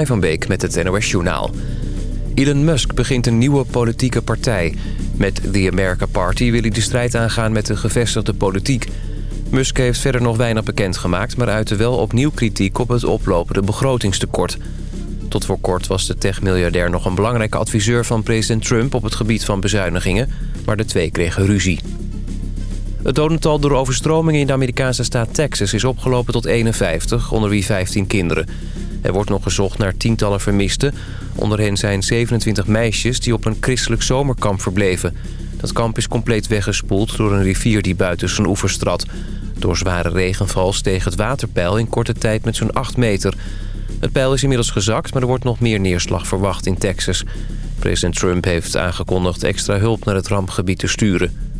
van Beek met het NOS Journaal. Elon Musk begint een nieuwe politieke partij. Met The America Party wil hij de strijd aangaan met de gevestigde politiek. Musk heeft verder nog weinig bekendgemaakt... maar uitte wel opnieuw kritiek op het oplopende begrotingstekort. Tot voor kort was de techmiljardair nog een belangrijke adviseur van president Trump... op het gebied van bezuinigingen, maar de twee kregen ruzie. Het dodental door overstromingen in de Amerikaanse staat Texas is opgelopen tot 51, onder wie 15 kinderen... Er wordt nog gezocht naar tientallen vermisten. Onder hen zijn 27 meisjes die op een christelijk zomerkamp verbleven. Dat kamp is compleet weggespoeld door een rivier die buiten zijn oevers trad. Door zware regenval steeg het waterpeil in korte tijd met zo'n 8 meter. Het peil is inmiddels gezakt, maar er wordt nog meer neerslag verwacht in Texas. President Trump heeft aangekondigd extra hulp naar het rampgebied te sturen.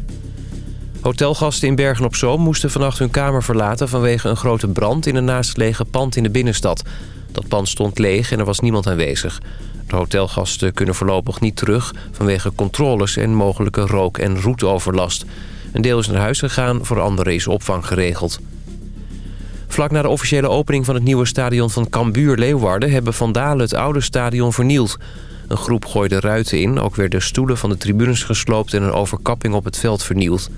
Hotelgasten in Bergen-op-Zoom moesten vannacht hun kamer verlaten... vanwege een grote brand in een naastgelegen pand in de binnenstad. Dat pand stond leeg en er was niemand aanwezig. De hotelgasten kunnen voorlopig niet terug vanwege controles en mogelijke rook- en roetoverlast. Een deel is naar huis gegaan, voor anderen is opvang geregeld. Vlak na de officiële opening van het nieuwe stadion van Cambuur Leeuwarden... hebben vandalen het oude stadion vernield. Een groep gooide ruiten in, ook werden stoelen van de tribunes gesloopt... en een overkapping op het veld vernield.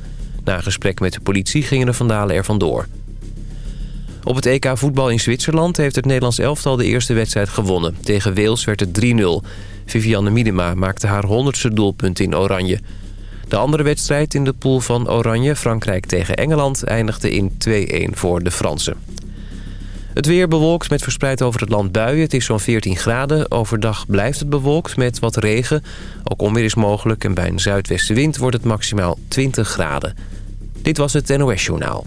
Na een gesprek met de politie gingen de vandalen er vandoor. Op het EK voetbal in Zwitserland heeft het Nederlands elftal de eerste wedstrijd gewonnen. Tegen Wales werd het 3-0. Vivianne Miedema maakte haar honderdste doelpunt in Oranje. De andere wedstrijd in de pool van Oranje, Frankrijk tegen Engeland... eindigde in 2-1 voor de Fransen. Het weer bewolkt met verspreid over het land buien. Het is zo'n 14 graden. Overdag blijft het bewolkt met wat regen. Ook onweer is mogelijk en bij een zuidwestenwind wordt het maximaal 20 graden. Dit was het NOS Journaal.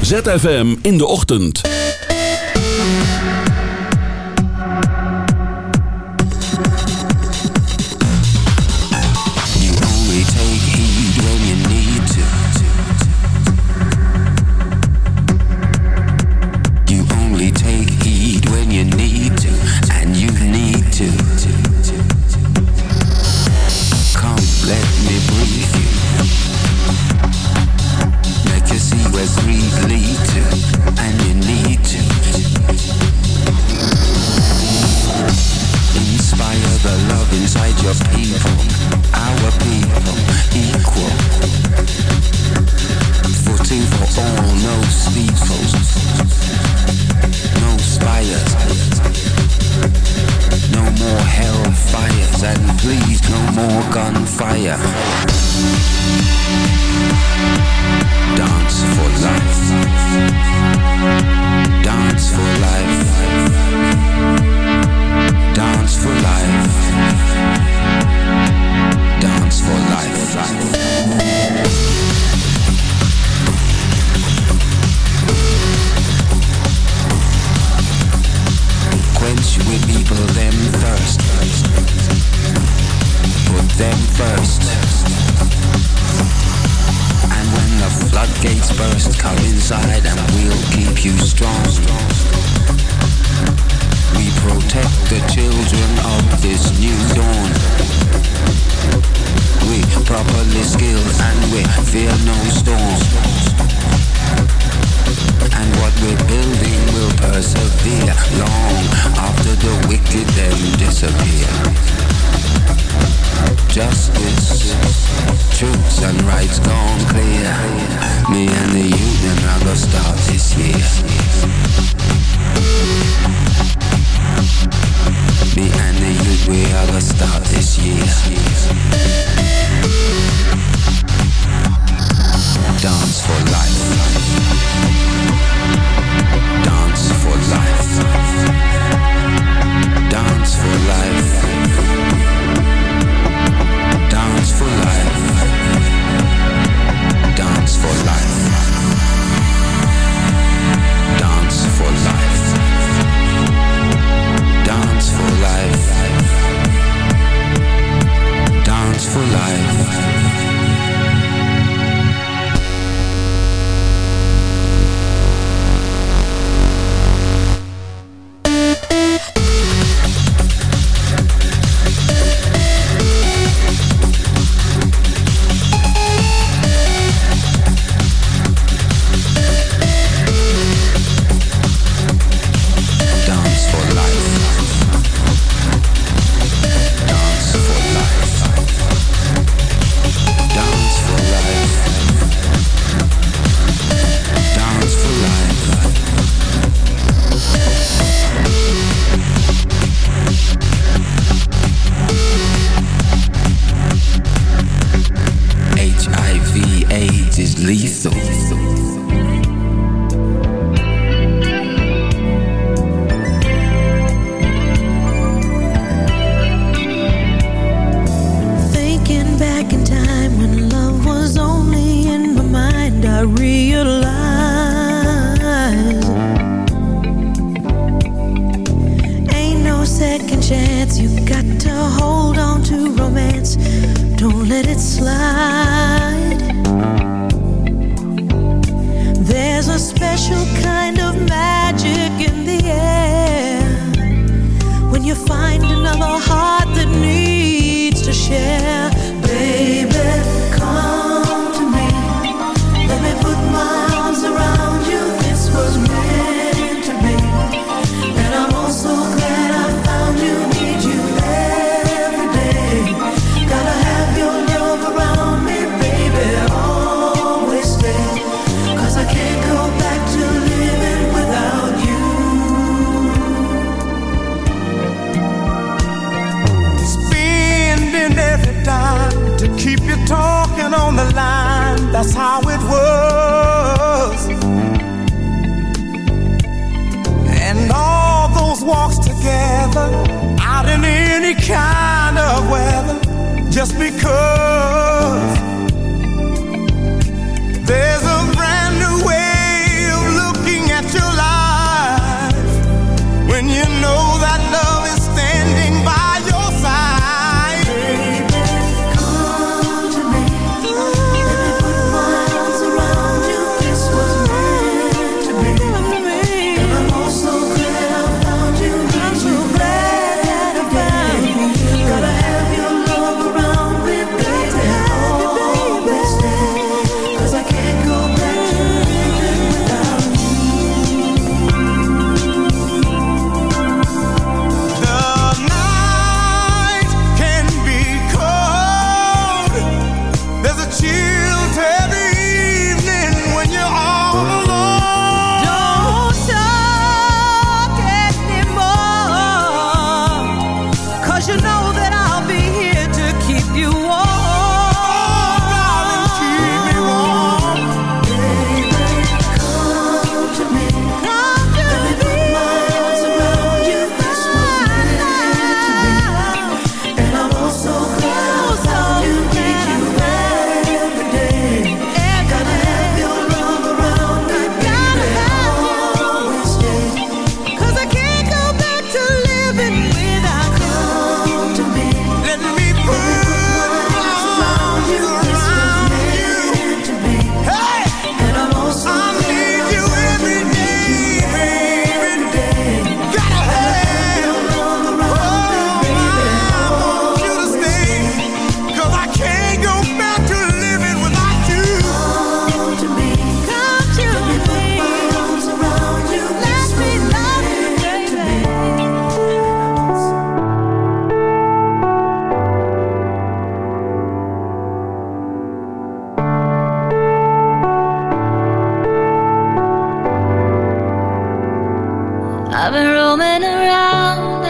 ZFM in de ochtend.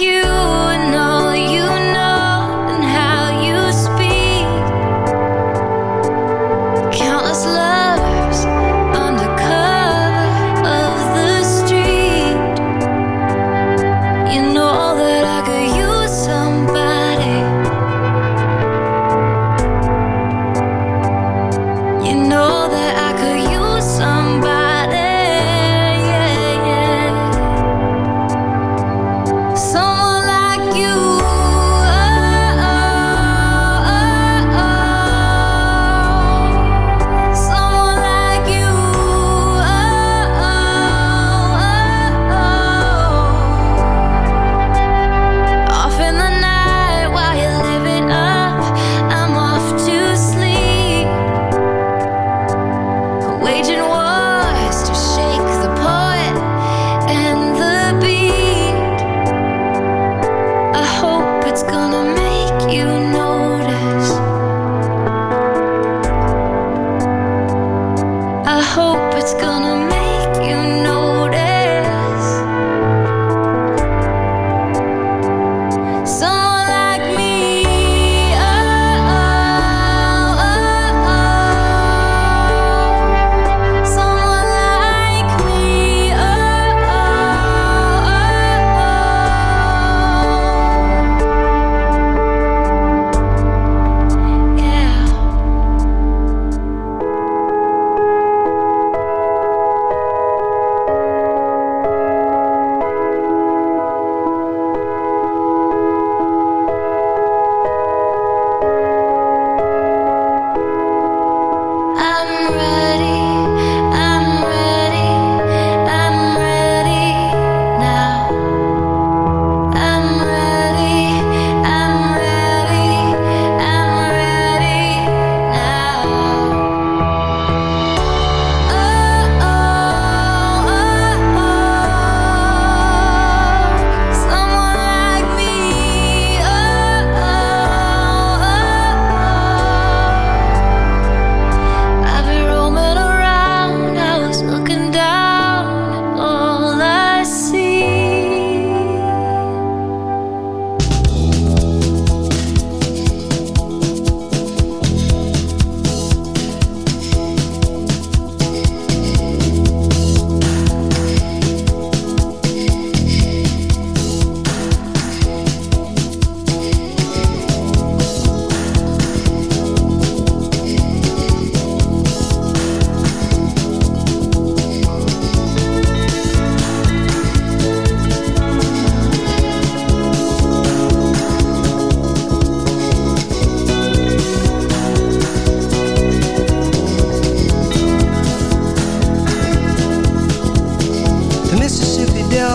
you.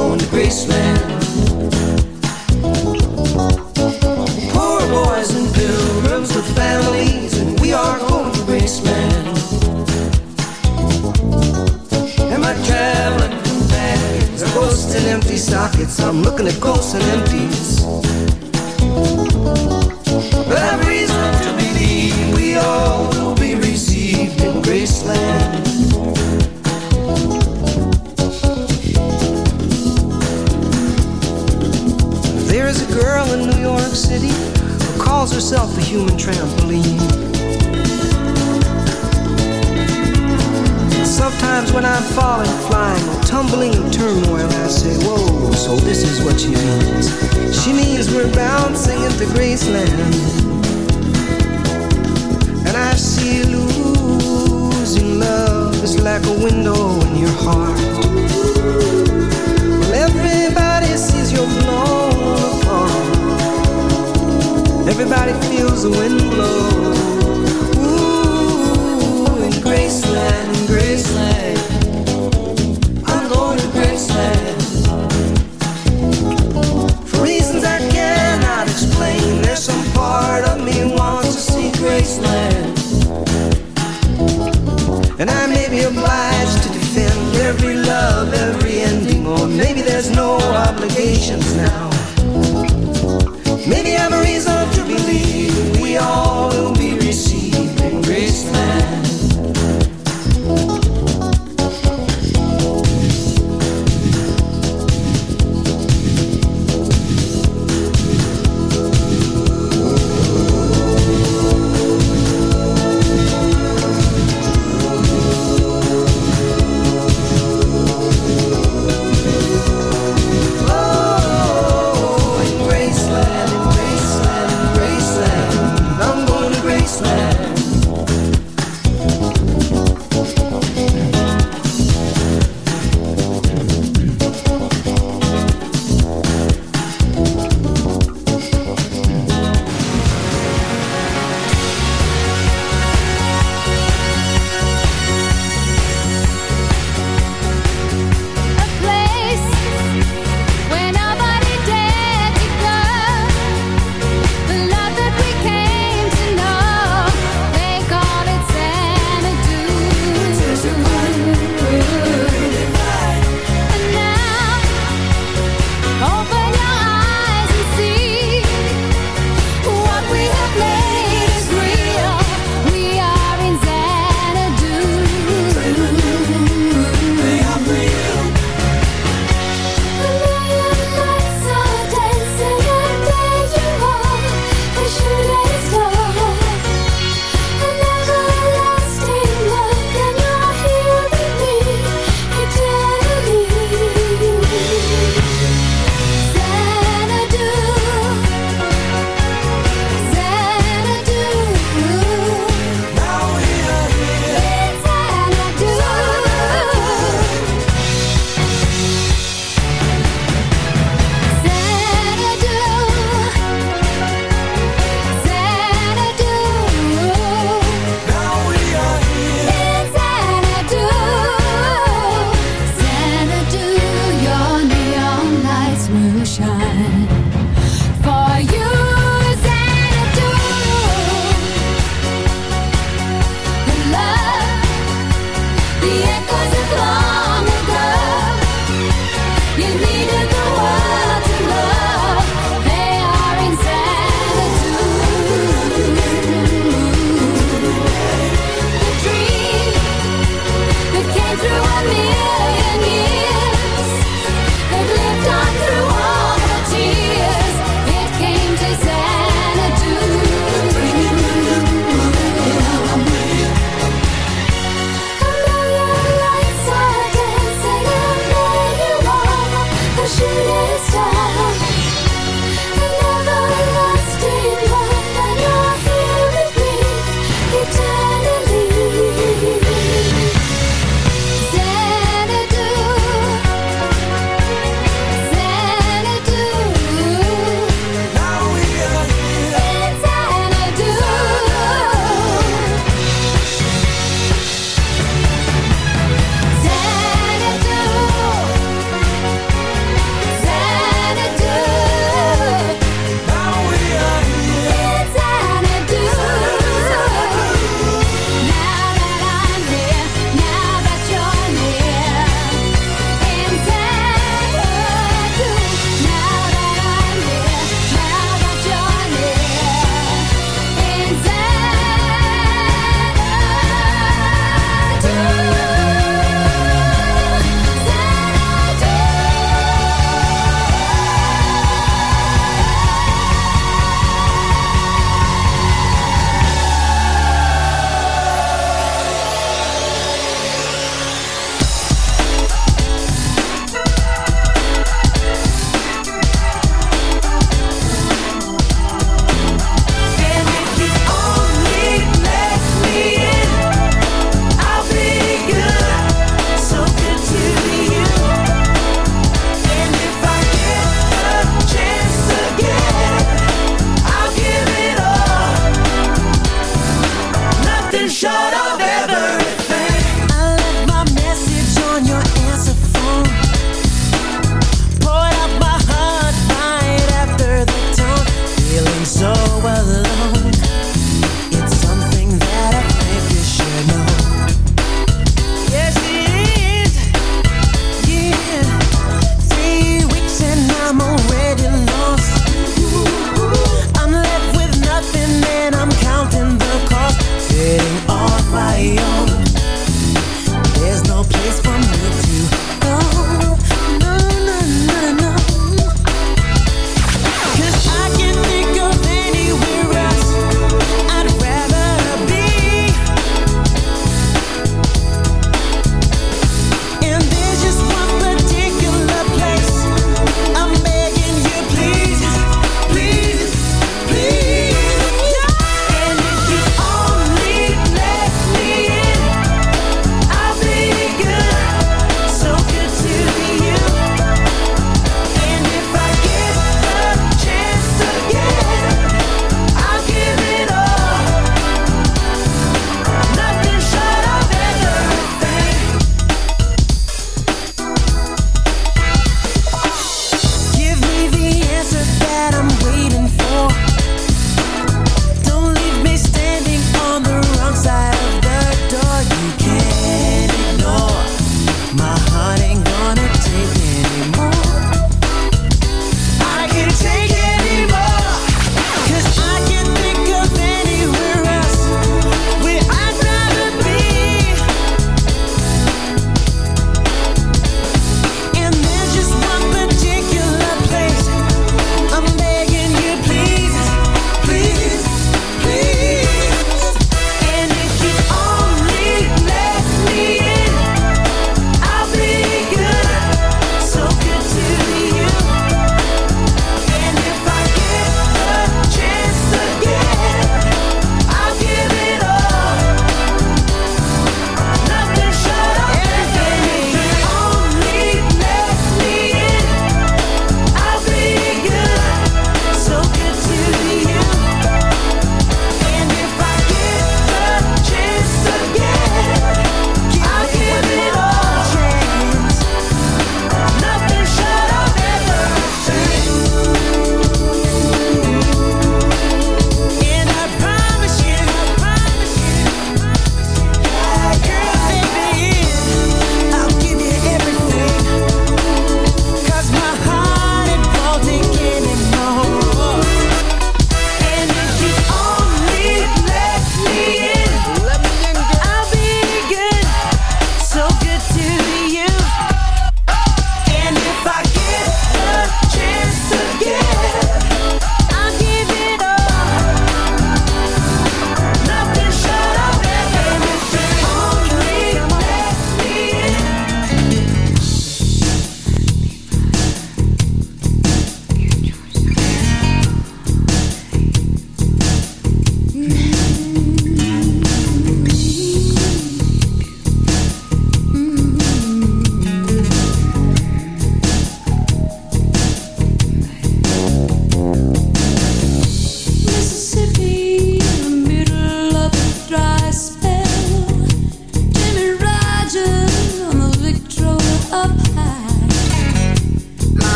Going to Graceland. Poor boys and pilgrims with families, and we are going to Graceland. And my traveling companions are ghosts and empty sockets. I'm looking at ghosts and empties.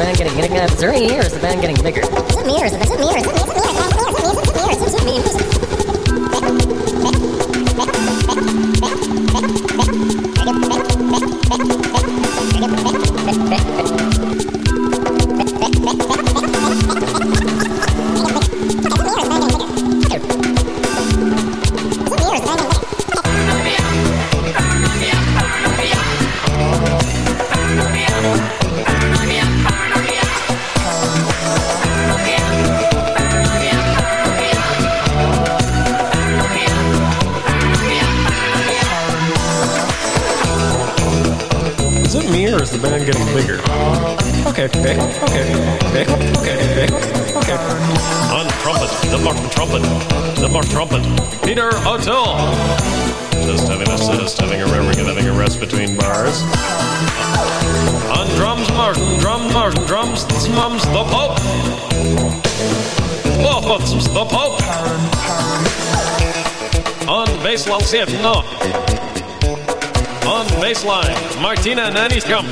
Band getting getting? Uh, is there any or is the band getting bigger? Is it me or is it, is it me or is it me? Is it me or is it me? Is it me or is it me? Is it me? Peter O'Toole. Just having a just having a having a rest between bars. On drums, Martin, drum, Martin, drums, mums, the Pope. Oh, the Pope. On bass, Lanciet, no. On baseline, Martina Nanny's come.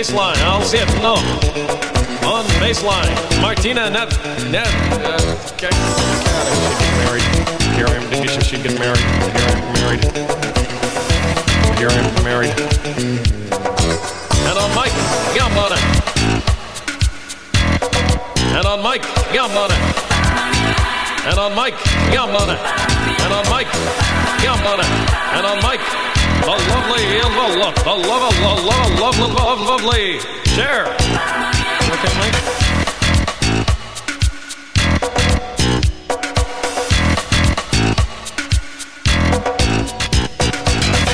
Baseline, I'll see it, no. On baseline, Martina Net. Net. Uh, okay. God, she get married. Here I am. She should get married. Here I am married. Here I am married. And on Mike, Gambona. And on Mike, Gambona. And on Mike, Gambona. And on Mike, Gambona. And on Mike, the lovely, the love, the love, the love, love, love, love, lovely. Share. Okay, Mike.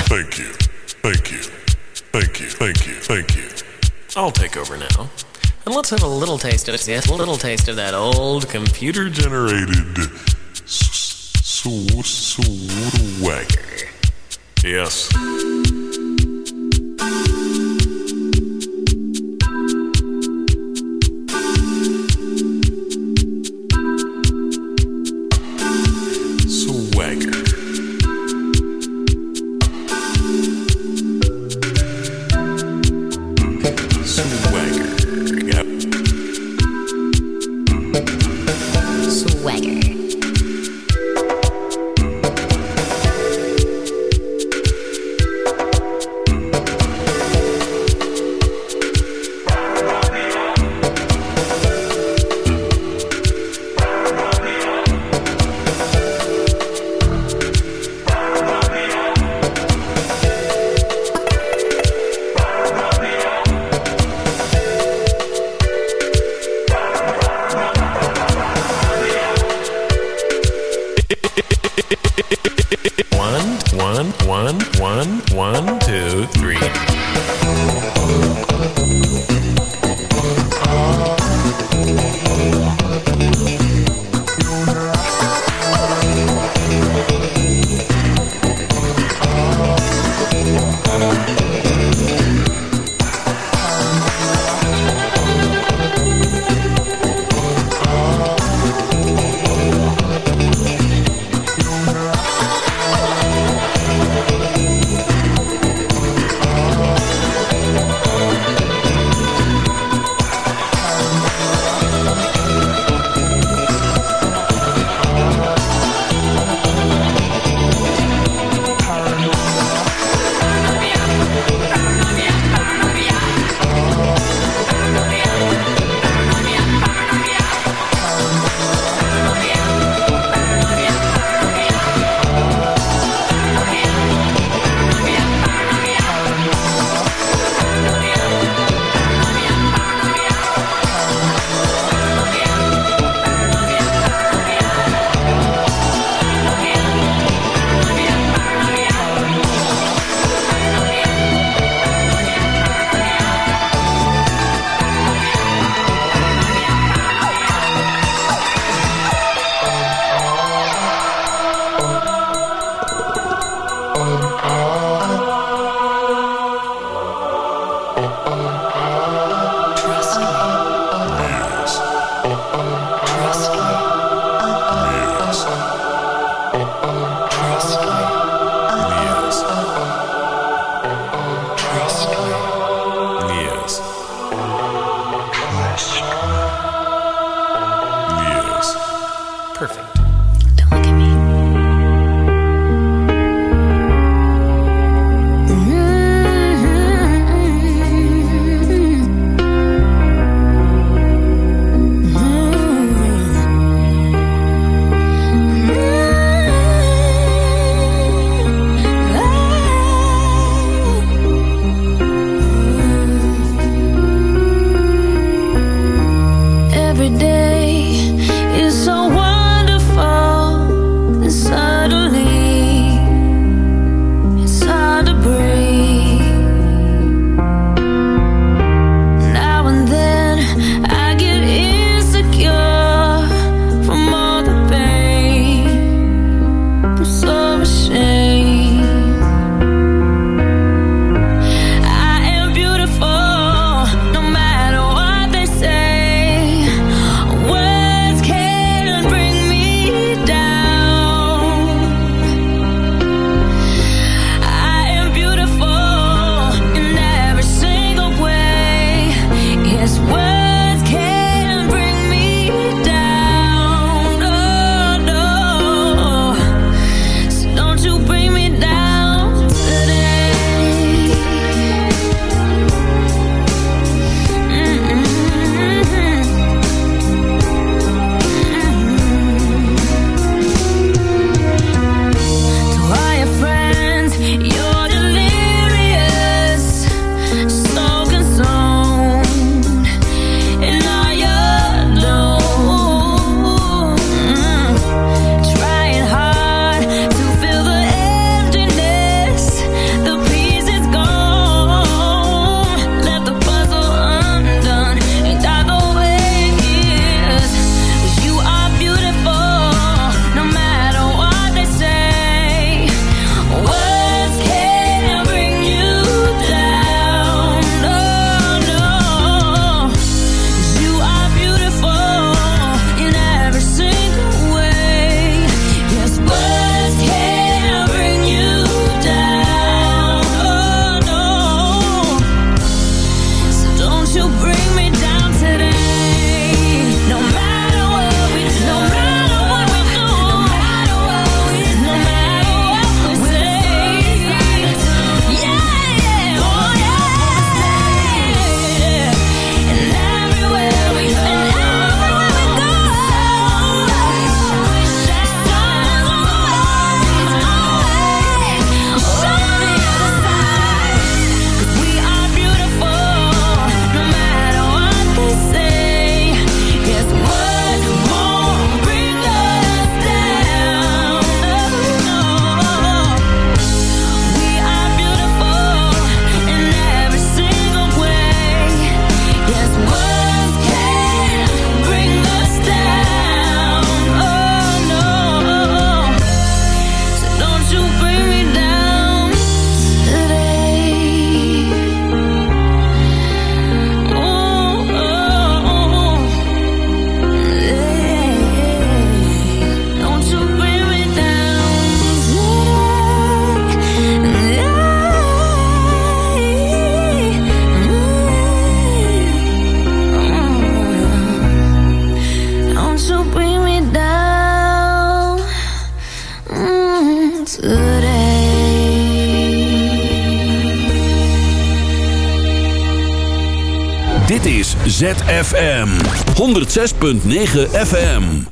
Thank you. Thank you. Thank you. Thank you. Thank you. I'll take over now. And let's have a little taste of it. Yes, a little taste of that old computer Generated Suruway. Yes. ZFM 106.9 FM.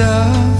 Stuff.